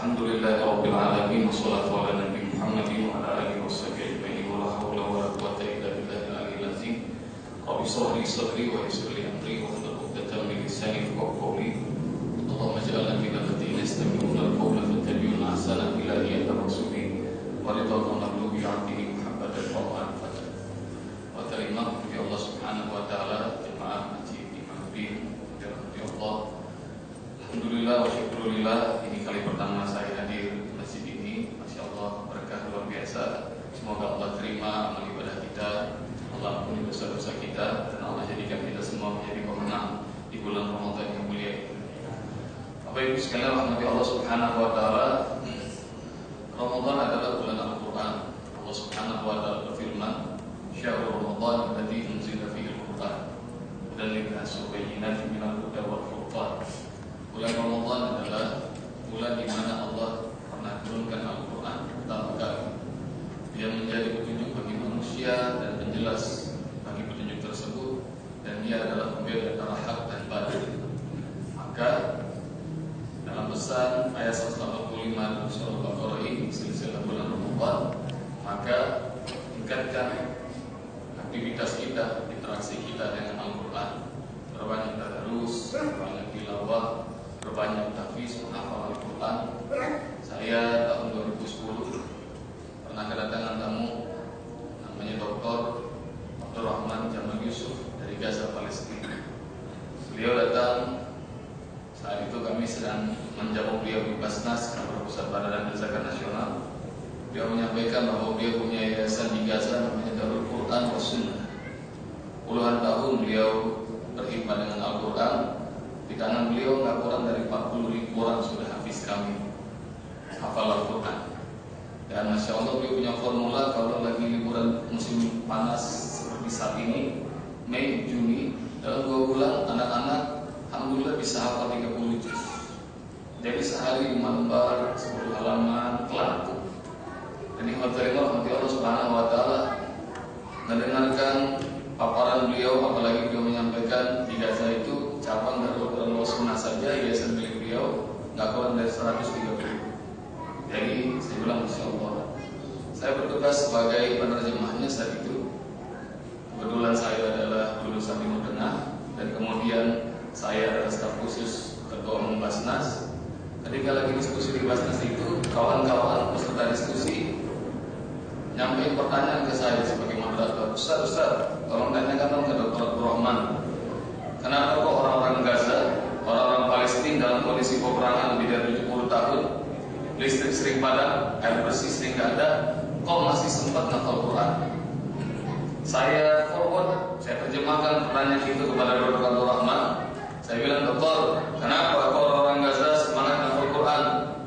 الحمد لله رب العالمين والصلاة على نبي محمد وعلى آله وصحبه أجمعين ولا حول ولا قوة إلا بالله العلي العظيم. رب اشرح لي صدري ويسر لي أمري واحلل عقدة من لساني يفقهوا قولي. اللهم اجعلنا من الذين يستمعون القول فيتبعون أحسنه إلى نية الرسول ورضا المغلوب عنه محبة القرآن وترمى في الله سبحانه وتعالى. Alhamdulillah wa syukurillah ini kali pertama saya hadir di masjid ini Masya Allah berkah luar biasa Semoga Allah terima amal ibadah kita Allah ampuni dosa-dosa kita Dan Allah jadikan kita semua menjadi pemenang Di bulan Ramadan yang mulia ini Bapak Ibu sekalian rahmati Allah subhanahu wa ta'ala Ramadan adalah bulan Al-Quran Allah subhanahu wa ta'ala berfirman Syahrul Ramadan Alladhi unzila fihi Al-Quran Dan linnas Subayyinati minal huda wal furqan Bulan Ramadan adalah bulan di mana Allah pernah turunkan Al-Quran pertama kali. Dia menjadi petunjuk bagi manusia dan penjelas bagi petunjuk tersebut dan dia adalah pembeda antara hak dan batil. Maka dalam pesan ayat 185 surah Al-Baqarah ini silsilah bulan 430 Jadi saya bilang Insya Allah. Saya bertugas sebagai penerjemahnya saat itu Kebetulan saya adalah lulusan Timur Tengah Dan kemudian saya adalah staf khusus Ketua Umum Basnas. Ketika lagi diskusi di Basnas itu Kawan-kawan peserta diskusi Nyampe pertanyaan ke saya sebagai moderator. Ustaz, Ustaz, tolong tanyakan dong ke Dr. Rahman Kenapa kok orang-orang Gaza orang-orang Palestina dalam kondisi peperangan di daerah tahun, listrik sering padam, air bersih sering tidak ada, kok masih sempat ngafal Quran? Saya forward, saya terjemahkan pertanyaan itu kepada Dr. Abdul Rahman. Saya bilang, dokter, kenapa kok orang-orang Gaza semangat ngafal Quran?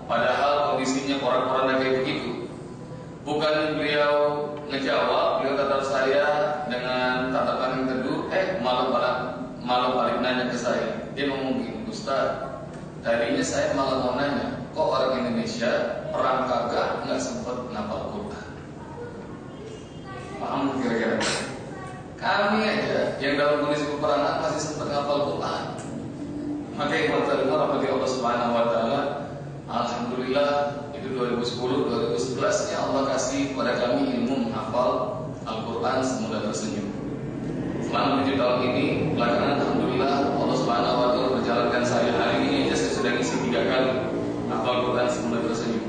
Padahal kondisinya koran-koran kayak begitu. Bukan beliau ngejawab, beliau kata saya dengan tatapan yang teduh, eh malam malam malam balik nanya ke saya, dia ngomong begini, Ustaz, tadinya saya malah mau nanya, kok orang Indonesia perang kagak nggak sempat ngapal Quran? Paham kira-kira? Kami aja yang dalam kondisi peperangan masih sempat ngapal Quran. Maka yang berterima rahmati Allah Subhanahu Wa Taala, Alhamdulillah itu 2010, 2011 ya Allah kasih kepada kami ilmu menghafal Al-Quran semudah tersenyum. Selama tujuh tahun ini, belakangan Alhamdulillah Allah Subhanahu Wa Taala berjalankan saya hari ini aja saya sudah ngisi tiga kali hafal Quran semudah tersenyum.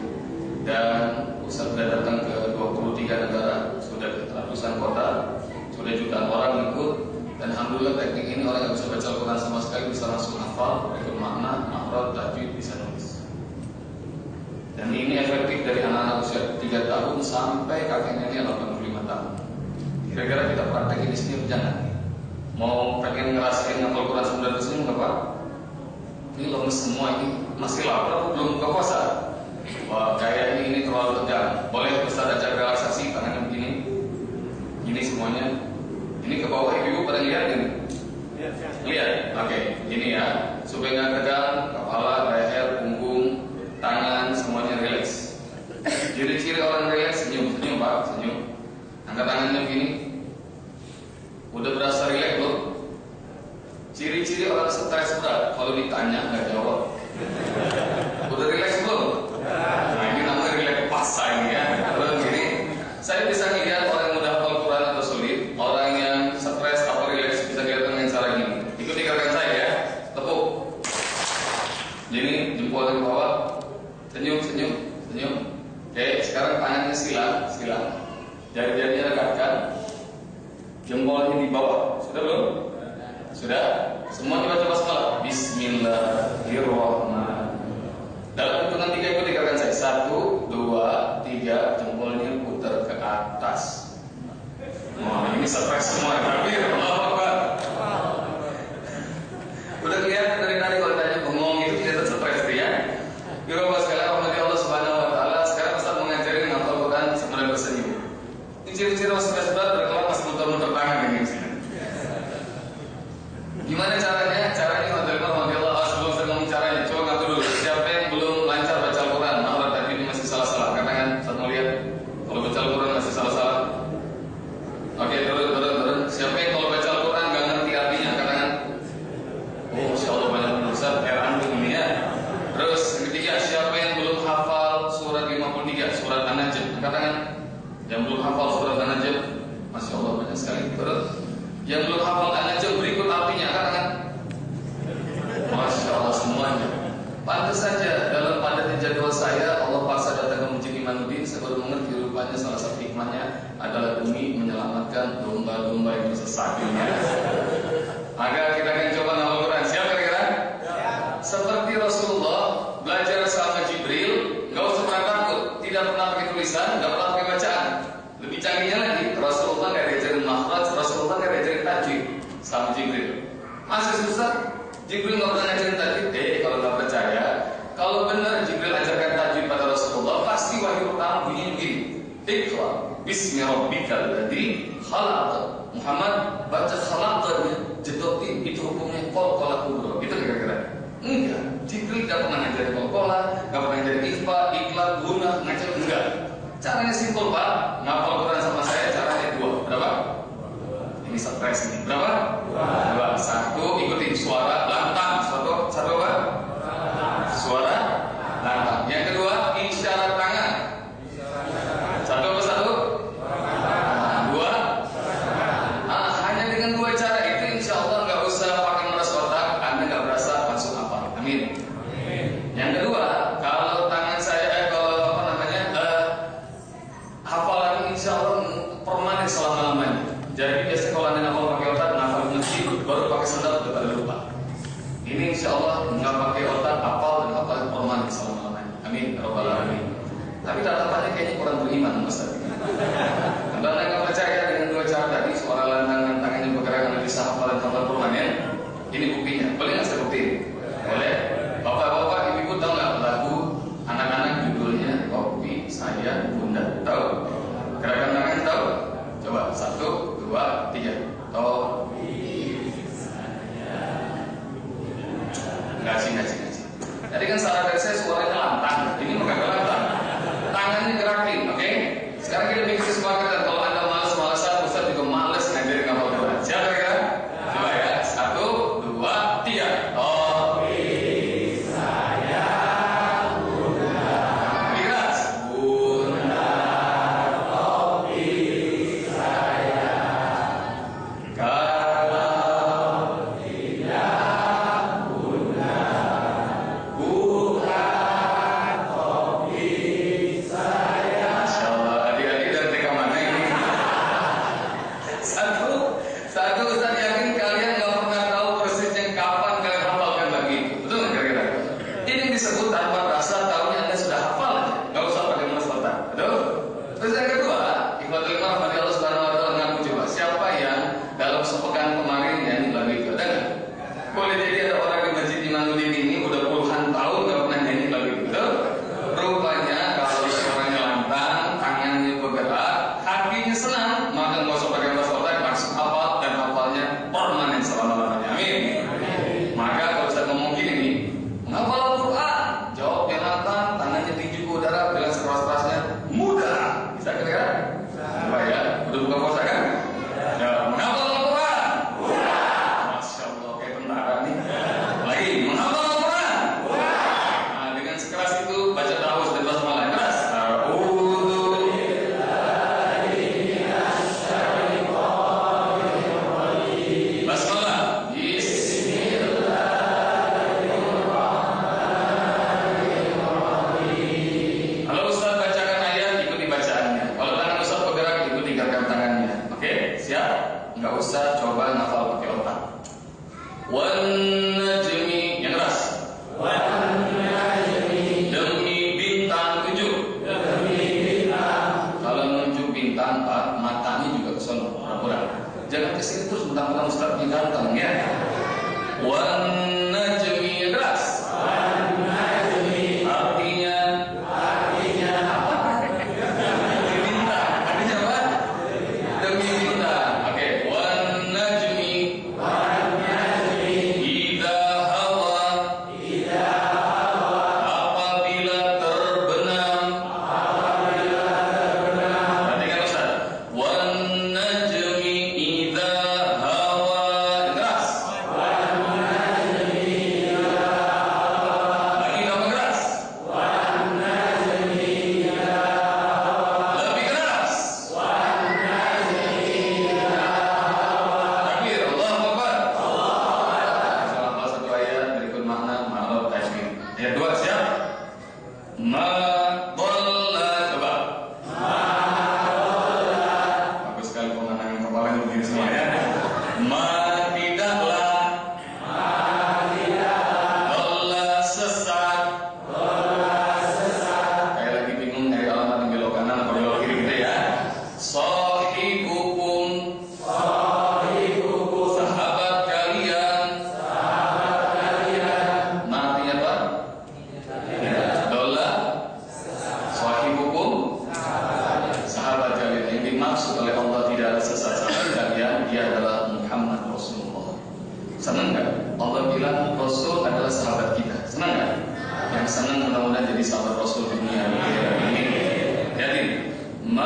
Dan sudah datang ke 23 negara, sudah ratusan kota, sudah jutaan orang ikut. Dan Alhamdulillah teknik ini orang yang bisa baca Al-Quran sama sekali bisa langsung hafal, ikut makna, makhraj, tajwid, bisa nulis. Dan ini efektif dari anak-anak usia 3 tahun sampai kakek nenek 85 tahun. Kira-kira kita praktekin di sini jangan? Mau pengen ngerasain ngapal Quran sebentar tersenyum nggak pak? Ini lemes semua ini masih lapar belum puasa. Wah kayaknya ini terlalu tegang. Boleh Ustaz ajar relaksasi tangannya begini. Ini semuanya. Ini ke bawah ibu pada lihat ini. Lihat, oke, ini ya supaya nggak tegang, kepala, leher, punggung, tangan semuanya rileks. Ciri-ciri orang rileks senyum, senyum pak, senyum. Angkat tangannya begini. Udah berasa rileks belum? Ciri-ciri orang stres berat kalau ditanya nggak jawab. Udah rileks belum? Nah ini namanya nilai pas saya ya. Kalau begini, saya nggak pernah ngajar kola, nggak pernah ngajar IPA, ikhlaq, guna, ngajar enggak. Caranya simpel Pak, ngapal Quran sama saya caranya dua. Berapa? Ini surprise nih. Berapa? Ngaji, ngaji, ngaji. Tadi kan salah dari saya suaranya lambat. comments on Senang nggak? Allah bilang Rasul adalah sahabat kita. Senang nggak? Yang senang mudah-mudahan jadi sahabat Rasul dunia. Jadi, ma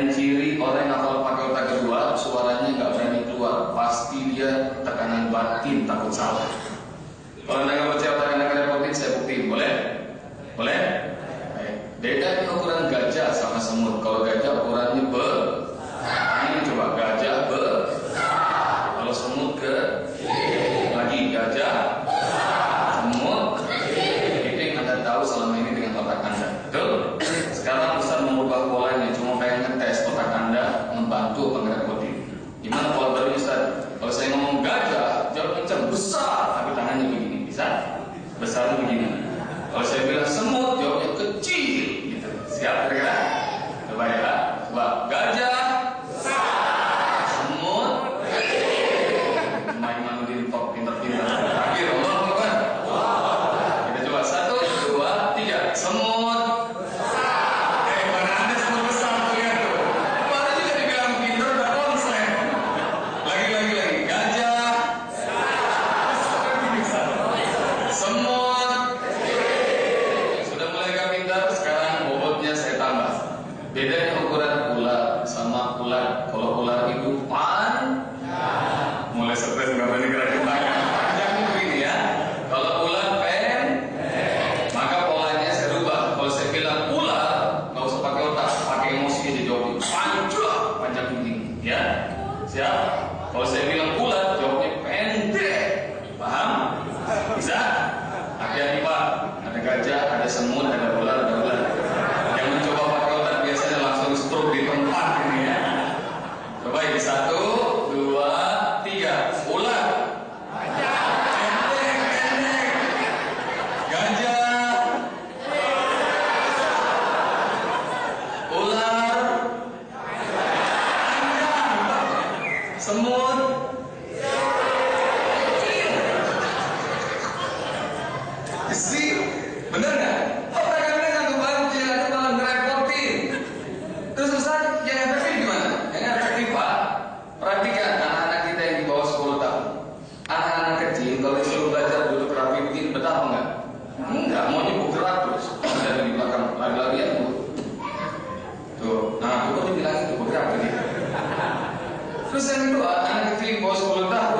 and you. Enggak, maunya bergerak terus. Ada di belakang lari-larian tuh. Tuh, nah, aku tuh bilang itu bergerak tadi. Terus yang kedua, anak kecil bawa 10 tahun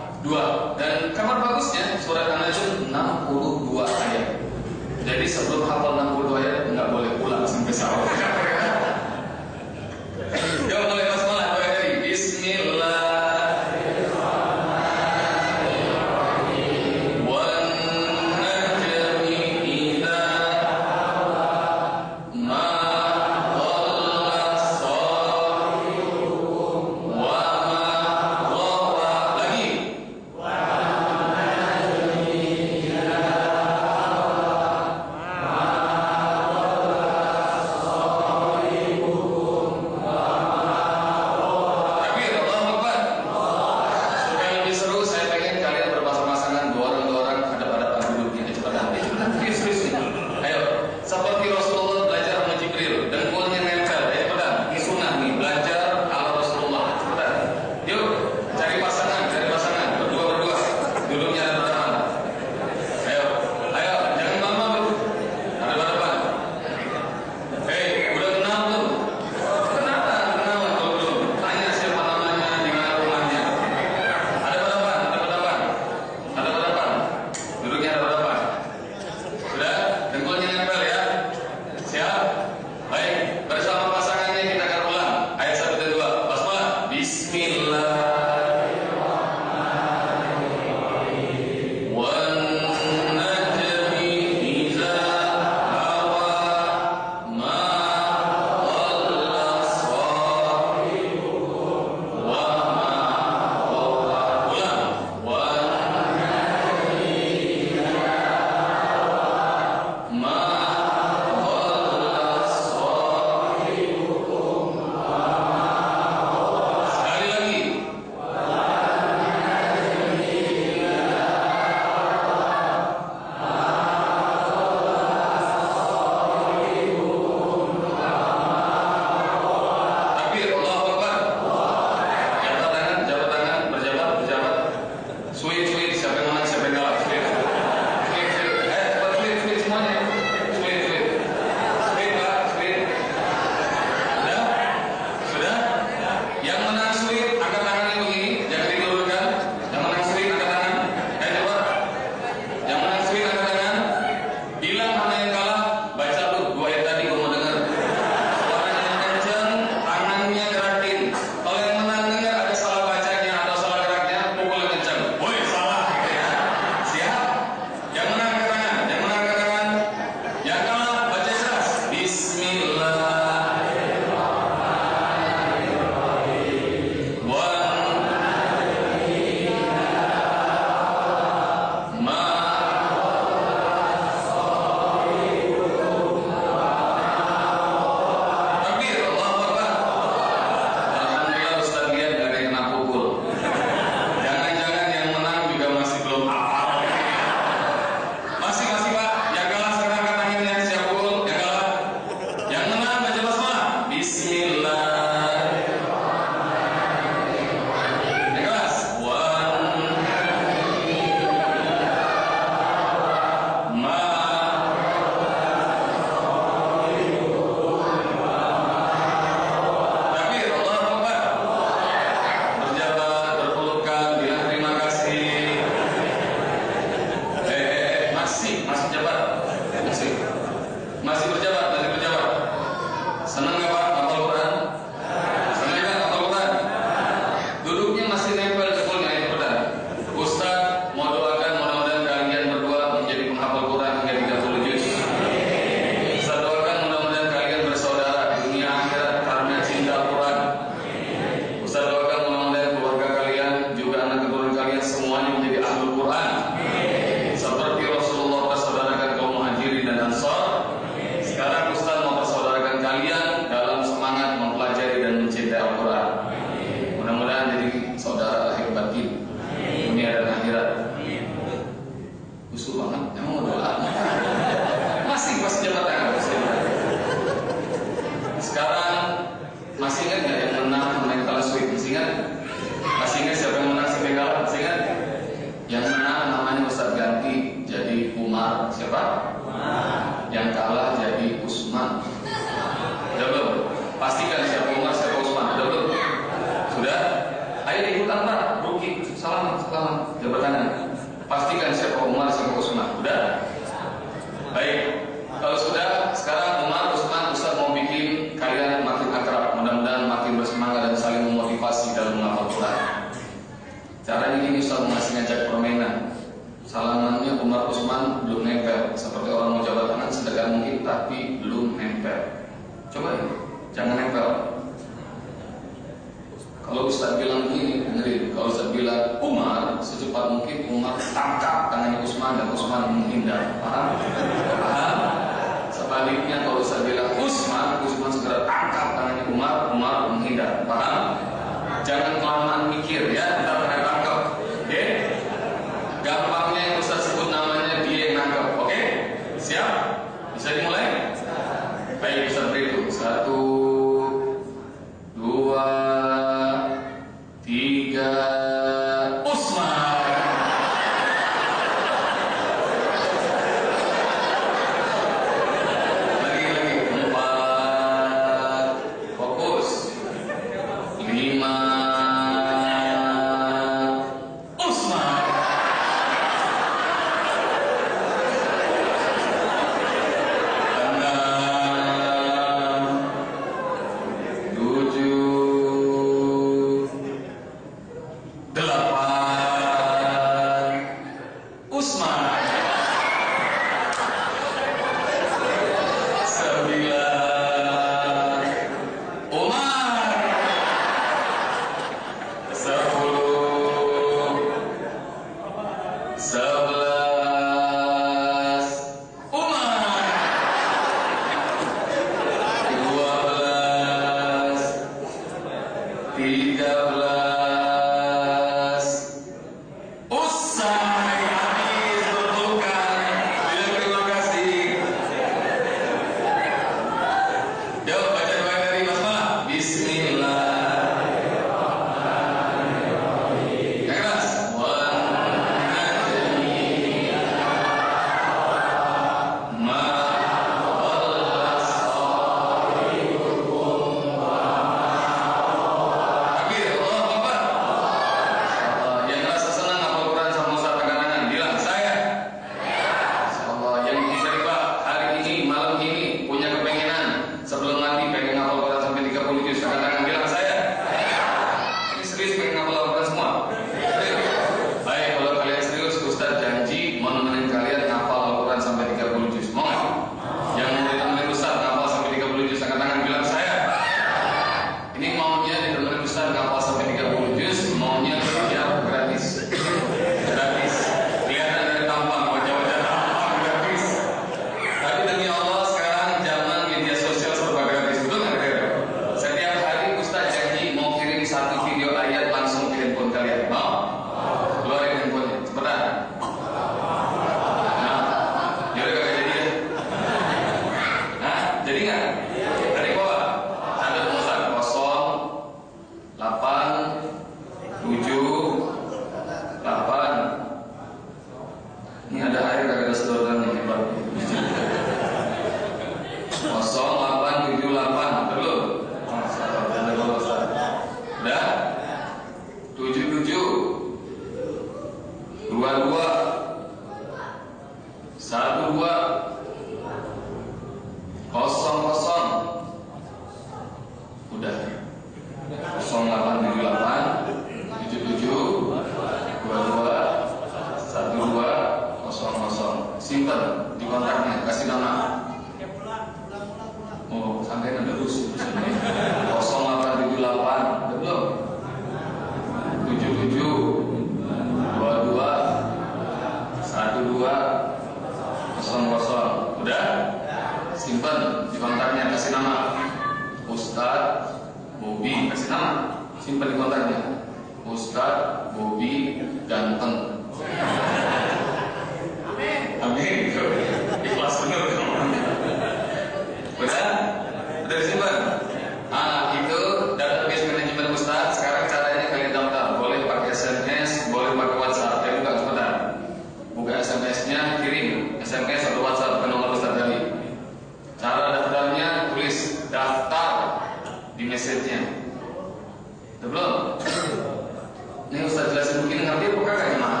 bisa jelasin begini ngerti apa kagak gimana?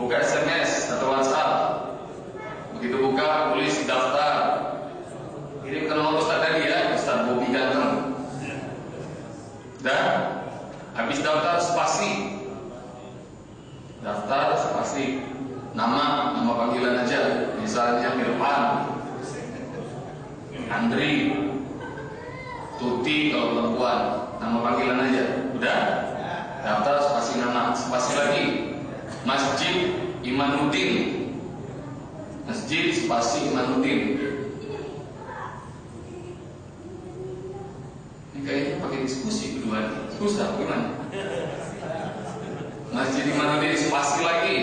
Buka SMS atau WhatsApp. Begitu buka tulis daftar. Kirim ke nomor Ustaz tadi ya, Ustaz Bobi Ganteng. Dan habis daftar spasi. Daftar spasi nama nama panggilan aja misalnya Irfan Andri Tuti kalau perempuan nama panggilan aja udah daftar spasi nama spasi lagi. Masjid Imanuddin. Masjid spasi Imanuddin. Ini kayaknya pakai diskusi kedua susah gimana? Masjid Imanuddin spasi lagi.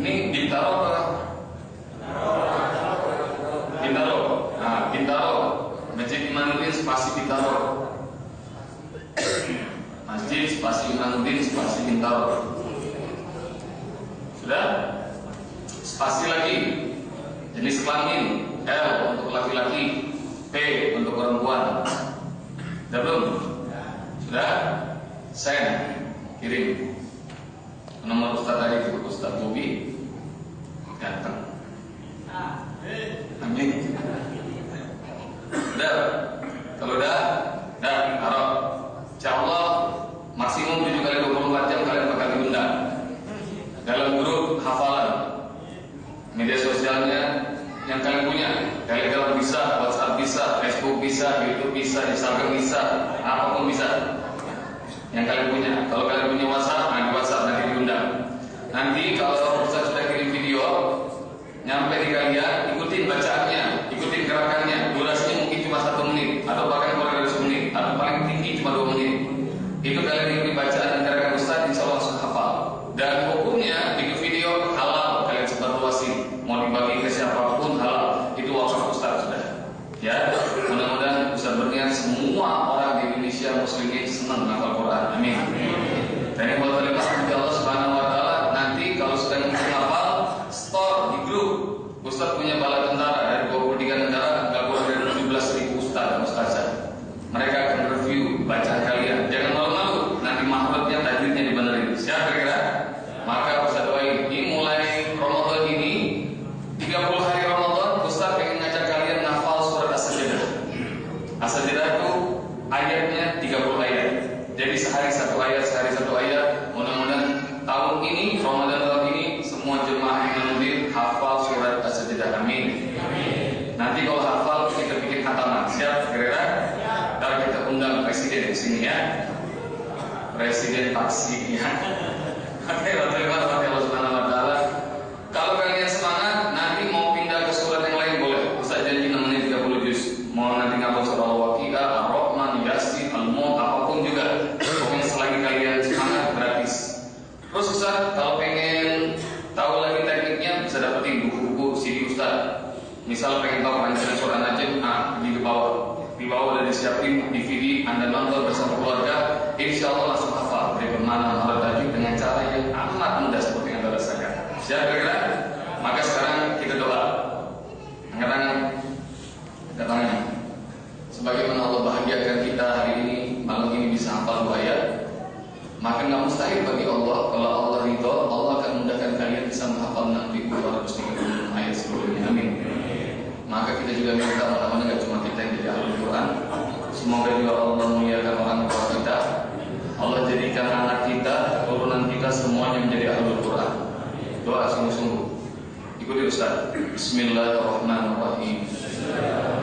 Ini ditaruh belum? Ya, sudah? Saya kirim nomor Ustaz tadi itu Ustaz Bobi ganteng. Ah. Amin. sudah kalau sudah dan harap. Insya Allah maksimum 7 kali 24 jam kalian bakal diundang dalam grup hafalan media sosialnya yang kalian punya kalian Facebook bisa, YouTube bisa, Instagram bisa, apa pun bisa yang kalian punya. Kalau kalian punya WhatsApp, nah di WhatsApp nanti diundang. Nanti kalau Ustaz sudah kirim video, nyampe di kalian, ikutin bacaan Kita juga minta teman-teman tidak cuma kita yang jadi ahli Quran. Semoga juga Allah memuliakan orang tua kita. Allah jadikan anak kita, keturunan kita semuanya menjadi ahli Quran. Doa sungguh-sungguh. Ikuti Ustaz. Bismillahirrahmanirrahim.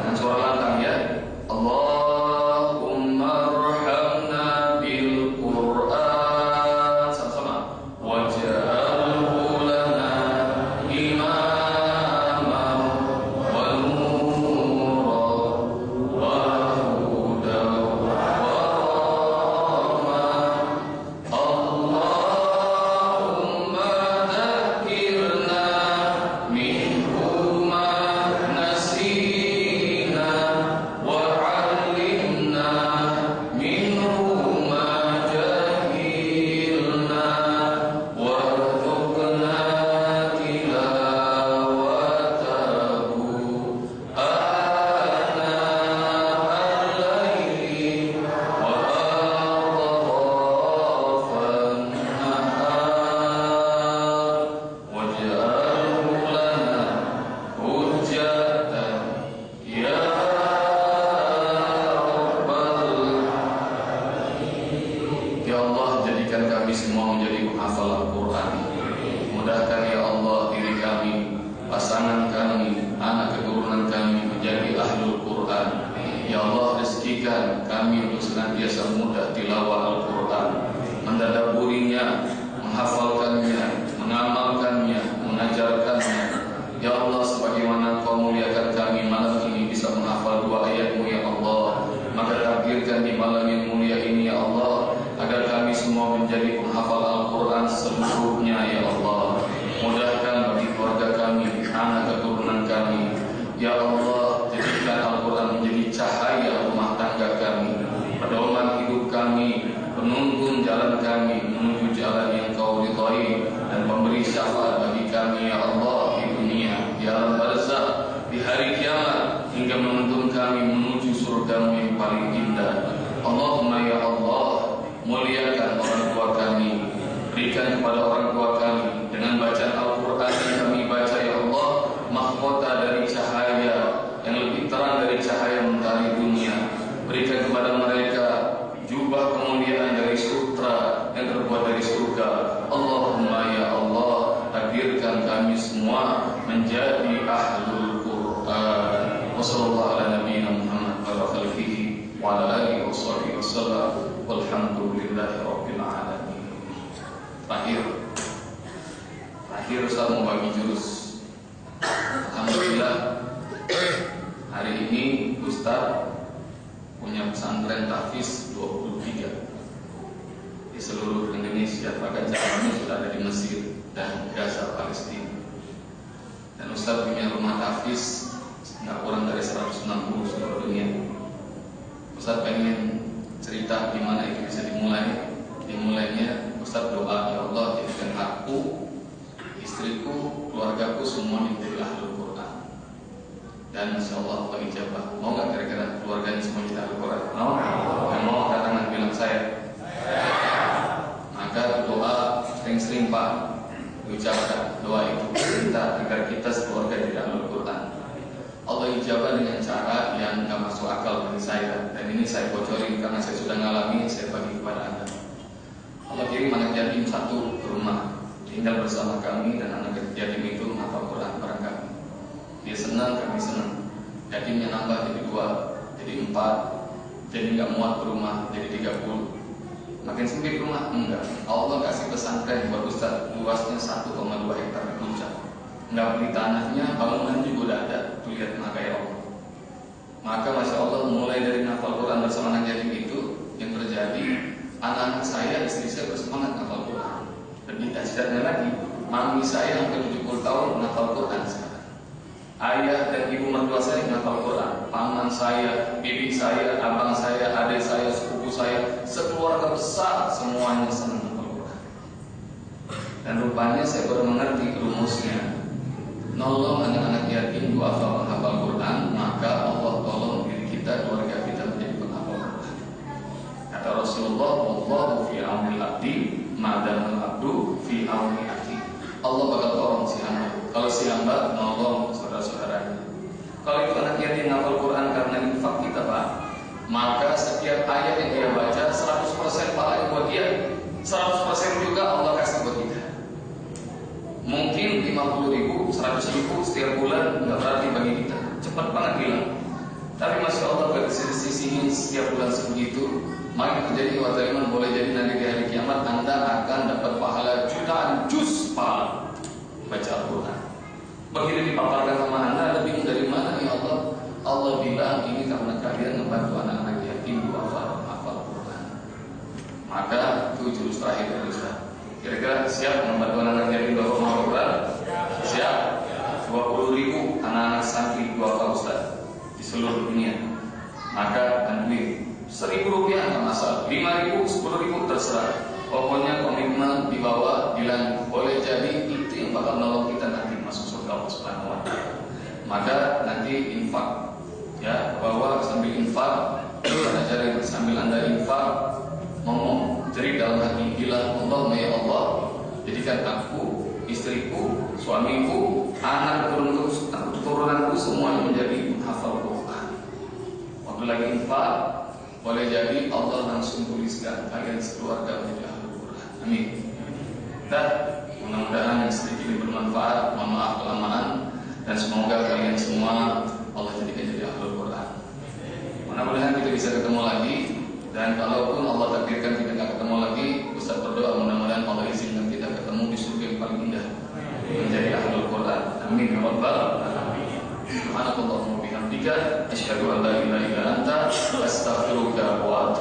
Dan suara lantang ya. Allah memberi syafaat bagi kami Ustaz mau bagi jurus. Alhamdulillah Hari ini Ustaz punya pesantren tahfiz 23 di seluruh Indonesia. Bahkan cabangnya sudah ada di Mesir dan Gaza Palestina. Dan Ustaz punya rumah tahfiz nggak kurang dari 160 seluruh dunia. Ustaz pengen cerita di mana itu bisa dimulai dimulainya Ustaz doa ya Allah jadikan aku istriku keluargaku semua menjadi ahli Quran dan insya Allah Allah ijabah mau nggak kira-kira keluarganya semua jadi ahli Quran mau? Yang mau angkat tangan bilang saya. Maka doa sering-sering Pak ucapkan doa itu kita agar kita sekeluarga jadi ahli Quran Allah ijabah dengan cara yang nggak masuk akal bagi saya. Dan ini saya bocorin karena saya sudah ngalami saya bagi kepada anda. Allah kirim anak yatim satu ke rumah. Tinggal bersama kami dan anak yatim itu menghafal Quran bareng kami. Dia senang kami senang yatimnya nambah jadi dua jadi empat jadi nggak muat ke rumah jadi tiga puluh. Makin sempit rumah? Enggak. Allah kasih pesantren buat Ustaz luasnya 1,2 hektar di puncak. Nggak beli tanahnya bangunan juga udah ada. Tuh lihat maka ya Allah. Maka masya Allah mulai dari nafal Quran bersama anak yatim itu yang terjadi anak-anak saya istri saya bersemangat nafal Quran. Lebih dahsyatnya lagi mami saya hampir 70 tahun nafal Quran sekarang ayah dan ibu mertua saya nafal Quran. Paman saya bibi saya abang saya adik saya sepupu saya sekeluarga besar semuanya senang Quran. Dan rupanya saya baru mengerti rumusnya. Nolong anak-anak yatim duafa menghafal Quran maka Allah tolong diri kita keluarga kita menjadi penghafal kata Rasulullah Wallahu fi aunil abdi madamul abdu fi auni akhi Allah bakal tolong si hamba. Kalau si hamba nolong kalau itu anak yatim menghafal Quran karena infak kita Pak maka setiap ayat yang dia baca 100% pahala buat dia 100% juga Allah kasih buat kita. Mungkin 50 ribu, 100 ribu setiap bulan nggak berarti bagi kita. Cepat banget hilang tapi masya Allah dari sisi setiap bulan sebegitu maka terjadi iman. Boleh jadi nanti di hari kiamat anda akan dapat pahala jutaan juz pahala baca Al-Quran begitu dipaparkan sama anda lebih dari mana ya Allah Allah bilang ini karena kalian membantu anak-anak yatim hafal hafal Quran maka itu jurus terakhir dari Ustaz Kira-kira siap membantu anak-anak yatim dua rumah Quran? Siap. 20 ribu anak-anak santri Pak Ustaz di seluruh dunia. Maka bantuin. Seribu rupiah nggak masalah. Lima ribu, sepuluh ribu terserah. Pokoknya komitmen di bawah bilang boleh jadi itu yang bakal nolong kita nanti surga Allah Subhanahu Wa Taala. Maka nanti infak ya bahwa sambil infak pada cara sambil anda infak ngomong jadi dalam hati bilang Allah ya Allah jadikan aku istriku suamiku anak turunku turunanku semuanya menjadi hafal Quran waktu lagi infak boleh jadi Allah langsung tuliskan kalian sekeluarga menjadi ahli Quran amin kita. Mudah-mudahan yang sedikit ini bermanfaat. Mohon maaf kelamaan dan semoga kalian semua Allah jadikan jadi ahlul Quran. Mudah-mudahan kita bisa ketemu lagi dan kalaupun Allah takdirkan kita nggak ketemu lagi, Ustaz berdoa mudah-mudahan Allah izinkan kita ketemu di surga yang paling indah menjadi ahlul Quran. Amin ya rabbal alamin. Subhanakallahumma bihamdika asyhadu an la ilaha illa anta astaghfiruka wa